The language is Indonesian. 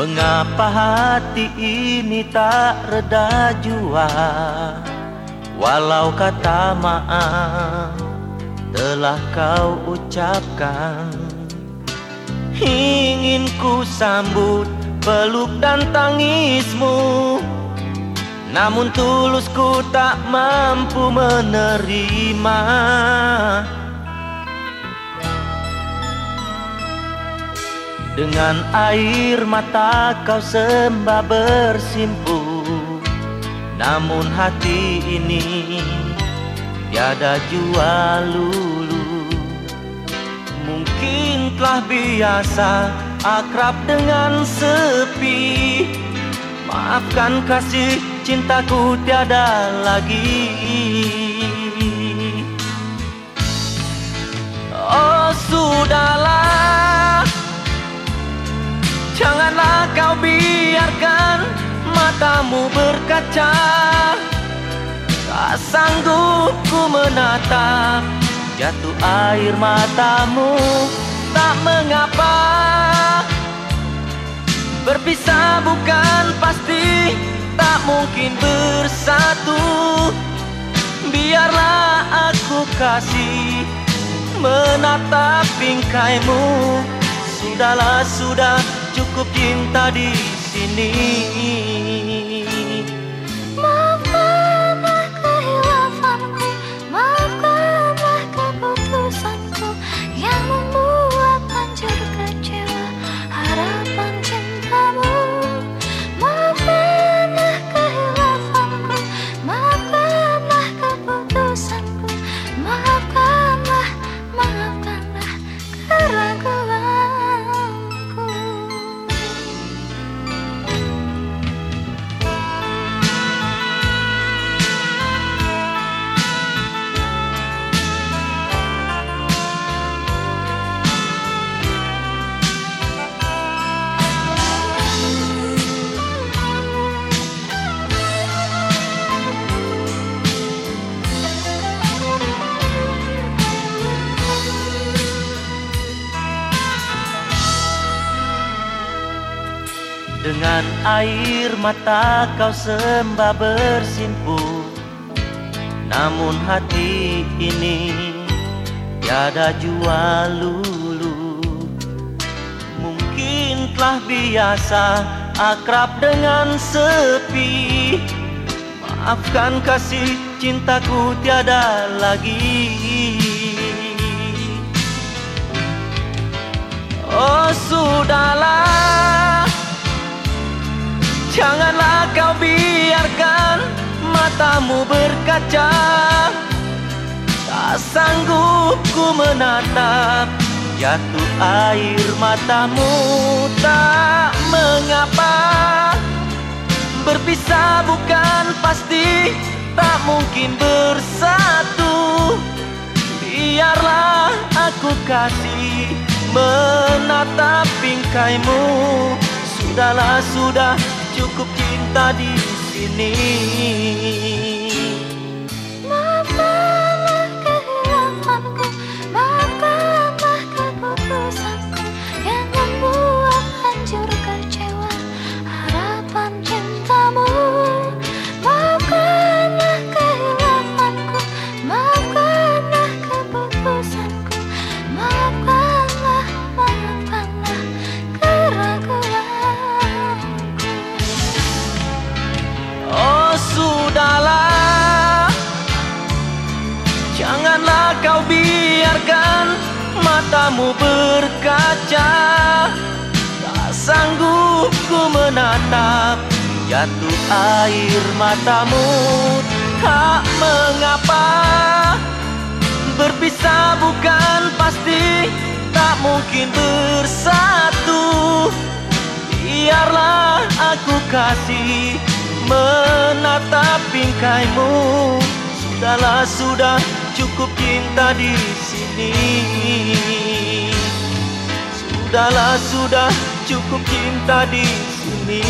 Mengapa hati ini tak reda jua? Walau kata maaf telah kau ucapkan. Ingin ku sambut peluk dan tangismu. Namun tulusku tak mampu menerima Dengan air mata kau sembah bersimpu Namun hati ini tiada jua lulu. Mungkin telah biasa akrab dengan sepi. Maafkan kasih cintaku tiada lagi matamu berkaca Tak sanggup ku menatap Jatuh air matamu Tak mengapa. Berpisah bukan pasti Tak mungkin bersatu. Biarlah aku kasih Menatap bingkaimu Sudahlah sudah cukup cinta di sini. Dengan air mata kau sembah bersimpu Namun hati ini tiada jua lulu. Mungkin telah biasa akrab dengan sepi. Maafkan kasih cintaku tiada lagi. Oh sudahlah Janganlah kau biarkan matamu berkaca. Tak sanggup ku menatap Jatuh air matamu tak mengapa. Berpisah bukan pasti Tak mungkin bersatu. Biarlah aku kasih Menatap bingkaimu Sudahlah sudah cukup cinta di sini. Matamu berkaca Tak sanggup ku menatap. Jatuh air matamu Tak mengapa. Berpisah bukan pasti Tak mungkin bersatu. Biarlah aku kasih menatap bingkaimu Sudahlah sudah cukup cinta di sini Sudahlah sudah cukup cinta di sini